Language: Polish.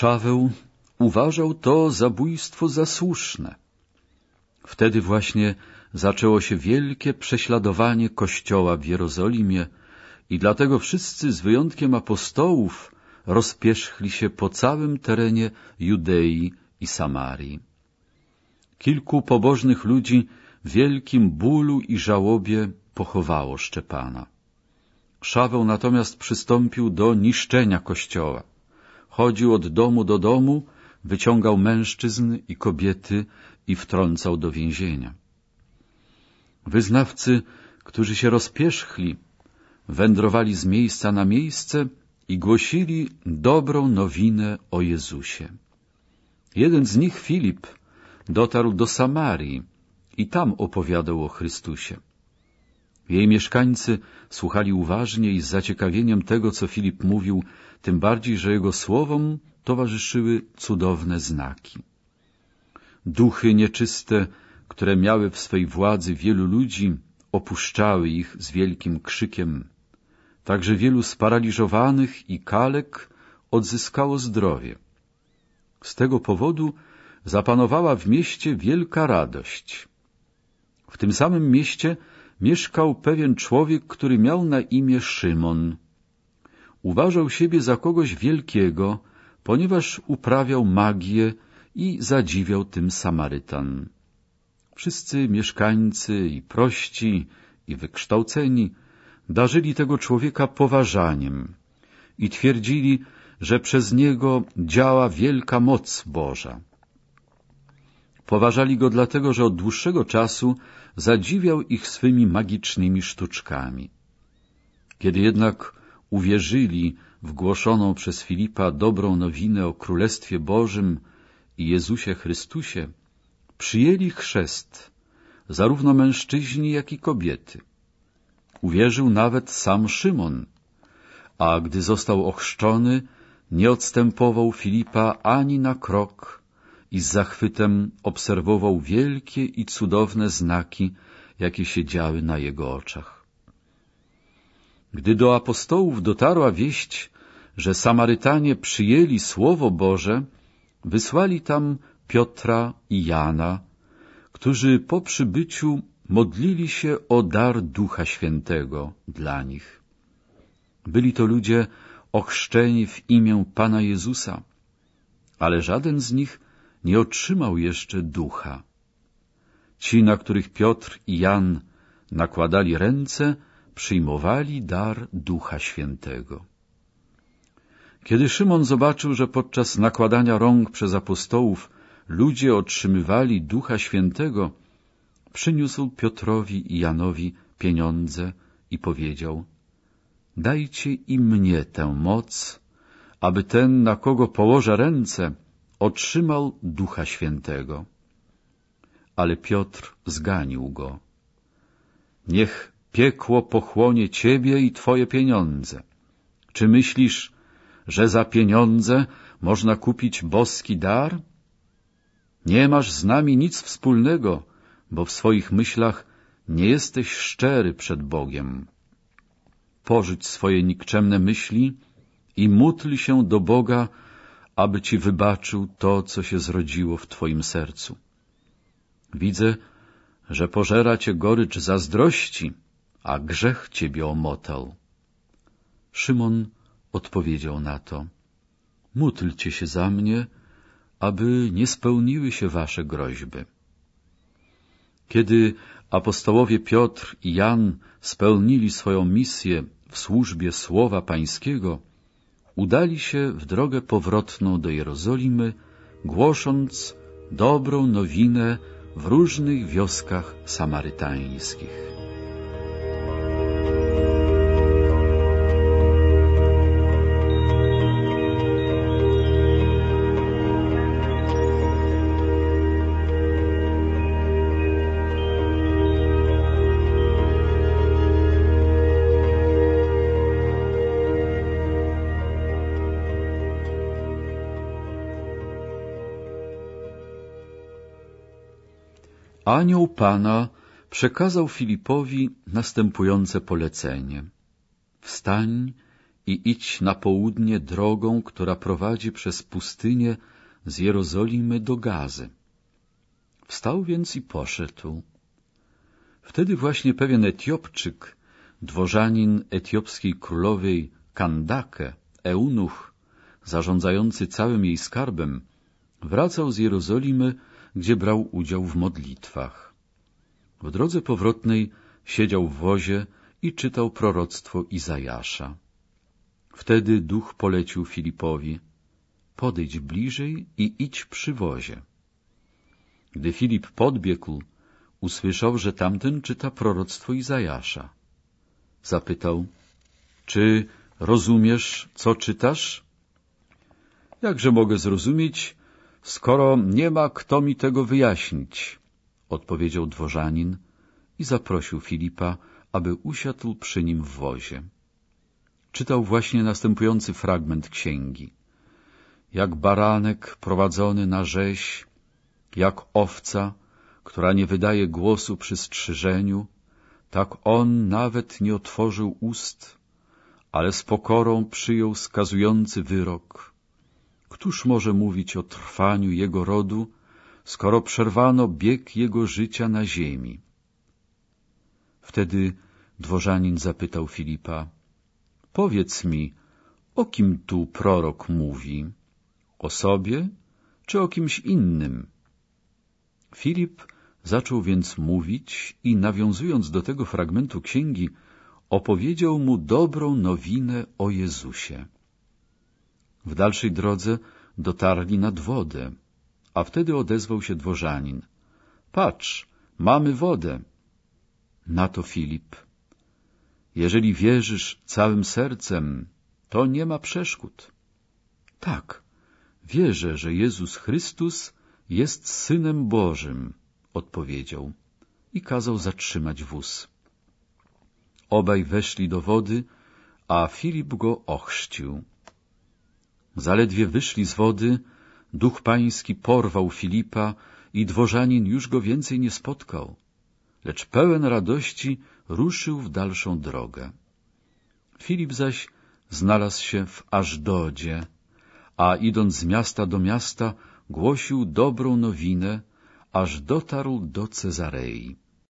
Szaweł uważał to zabójstwo za słuszne. Wtedy właśnie zaczęło się wielkie prześladowanie Kościoła w Jerozolimie i dlatego wszyscy z wyjątkiem apostołów rozpierzchli się po całym terenie Judei i Samarii. Kilku pobożnych ludzi w wielkim bólu i żałobie pochowało Szczepana. Szaweł natomiast przystąpił do niszczenia kościoła. Chodził od domu do domu, wyciągał mężczyzn i kobiety i wtrącał do więzienia. Wyznawcy, którzy się rozpierzchli, wędrowali z miejsca na miejsce i głosili dobrą nowinę o Jezusie. Jeden z nich, Filip, dotarł do Samarii i tam opowiadał o Chrystusie. Jej mieszkańcy słuchali uważnie i z zaciekawieniem tego, co Filip mówił, tym bardziej, że jego słowom towarzyszyły cudowne znaki. Duchy nieczyste, które miały w swej władzy wielu ludzi, opuszczały ich z wielkim krzykiem. Także wielu sparaliżowanych i kalek odzyskało zdrowie. Z tego powodu zapanowała w mieście wielka radość. W tym samym mieście mieszkał pewien człowiek, który miał na imię Szymon. Uważał siebie za kogoś wielkiego, ponieważ uprawiał magię i zadziwiał tym Samarytan. Wszyscy mieszkańcy i prości, i wykształceni darzyli tego człowieka poważaniem i twierdzili, że przez niego działa wielka moc Boża. Poważali go dlatego, że od dłuższego czasu zadziwiał ich swymi magicznymi sztuczkami. Kiedy jednak uwierzyli w głoszoną przez Filipa dobrą nowinę o Królestwie Bożym i Jezusie Chrystusie, przyjęli chrzest, zarówno mężczyźni, jak i kobiety. Uwierzył nawet sam Szymon, a gdy został ochrzczony, nie odstępował Filipa ani na krok i z zachwytem obserwował wielkie i cudowne znaki, jakie się działy na jego oczach. Gdy do apostołów dotarła wieść, że Samarytanie przyjęli Słowo Boże, wysłali tam Piotra i Jana, którzy po przybyciu modlili się o dar Ducha Świętego dla nich. Byli to ludzie ochrzczeni w imię Pana Jezusa, ale żaden z nich nie otrzymał jeszcze ducha. Ci, na których Piotr i Jan nakładali ręce, przyjmowali dar Ducha Świętego. Kiedy Szymon zobaczył, że podczas nakładania rąk przez apostołów ludzie otrzymywali Ducha Świętego, przyniósł Piotrowi i Janowi pieniądze i powiedział Dajcie i mnie tę moc, aby ten, na kogo położę ręce, otrzymał Ducha Świętego. Ale Piotr zganił go. Niech piekło pochłonie ciebie i twoje pieniądze. Czy myślisz, że za pieniądze można kupić boski dar? Nie masz z nami nic wspólnego, bo w swoich myślach nie jesteś szczery przed Bogiem. Pożyć swoje nikczemne myśli i módl się do Boga, aby ci wybaczył to, co się zrodziło w twoim sercu. Widzę, że pożera cię gorycz zazdrości, a grzech ciebie omotał. Szymon odpowiedział na to, módlcie się za mnie, aby nie spełniły się wasze groźby. Kiedy apostołowie Piotr i Jan spełnili swoją misję w służbie Słowa Pańskiego, udali się w drogę powrotną do Jerozolimy, głosząc dobrą nowinę w różnych wioskach samarytańskich. Anioł Pana przekazał Filipowi następujące polecenie. Wstań i idź na południe drogą, która prowadzi przez pustynię z Jerozolimy do Gazy. Wstał więc i poszedł. Wtedy właśnie pewien Etiopczyk, dworzanin etiopskiej królowej Kandake, eunuch, zarządzający całym jej skarbem, wracał z Jerozolimy, gdzie brał udział w modlitwach. W drodze powrotnej siedział w wozie i czytał proroctwo Izajasza. Wtedy duch polecił Filipowi, podejdź bliżej i idź przy wozie. Gdy Filip podbiegł, usłyszał, że tamten czyta proroctwo Izajasza. Zapytał, czy rozumiesz, co czytasz? Jakże mogę zrozumieć, skoro nie ma kto mi tego wyjaśnić? Odpowiedział dworzanin i zaprosił Filipa, aby usiadł przy nim w wozie. Czytał właśnie następujący fragment księgi. Jak baranek prowadzony na rzeź, jak owca, która nie wydaje głosu przy strzyżeniu, tak on nawet nie otworzył ust, ale z pokorą przyjął skazujący wyrok. Któż może mówić o trwaniu jego rodu, skoro przerwano bieg jego życia na ziemi? Wtedy dworzanin zapytał Filipa, powiedz mi, o kim tu prorok mówi? O sobie czy o kimś innym? Filip zaczął więc mówić i nawiązując do tego fragmentu księgi, opowiedział mu dobrą nowinę o Jezusie. W dalszej drodze dotarli nad wodę, a wtedy odezwał się dworzanin. Patrz, mamy wodę. Na to Filip. Jeżeli wierzysz całym sercem, to nie ma przeszkód. Tak, wierzę, że Jezus Chrystus jest Synem Bożym, odpowiedział i kazał zatrzymać wóz. Obaj weszli do wody, a Filip go ochrzcił. Zaledwie wyszli z wody, duch pański porwał Filipa i dworzanin już go więcej nie spotkał, lecz pełen radości ruszył w dalszą drogę. Filip zaś znalazł się w Ażdodzie, a idąc z miasta do miasta, głosił dobrą nowinę, aż dotarł do Cezarei.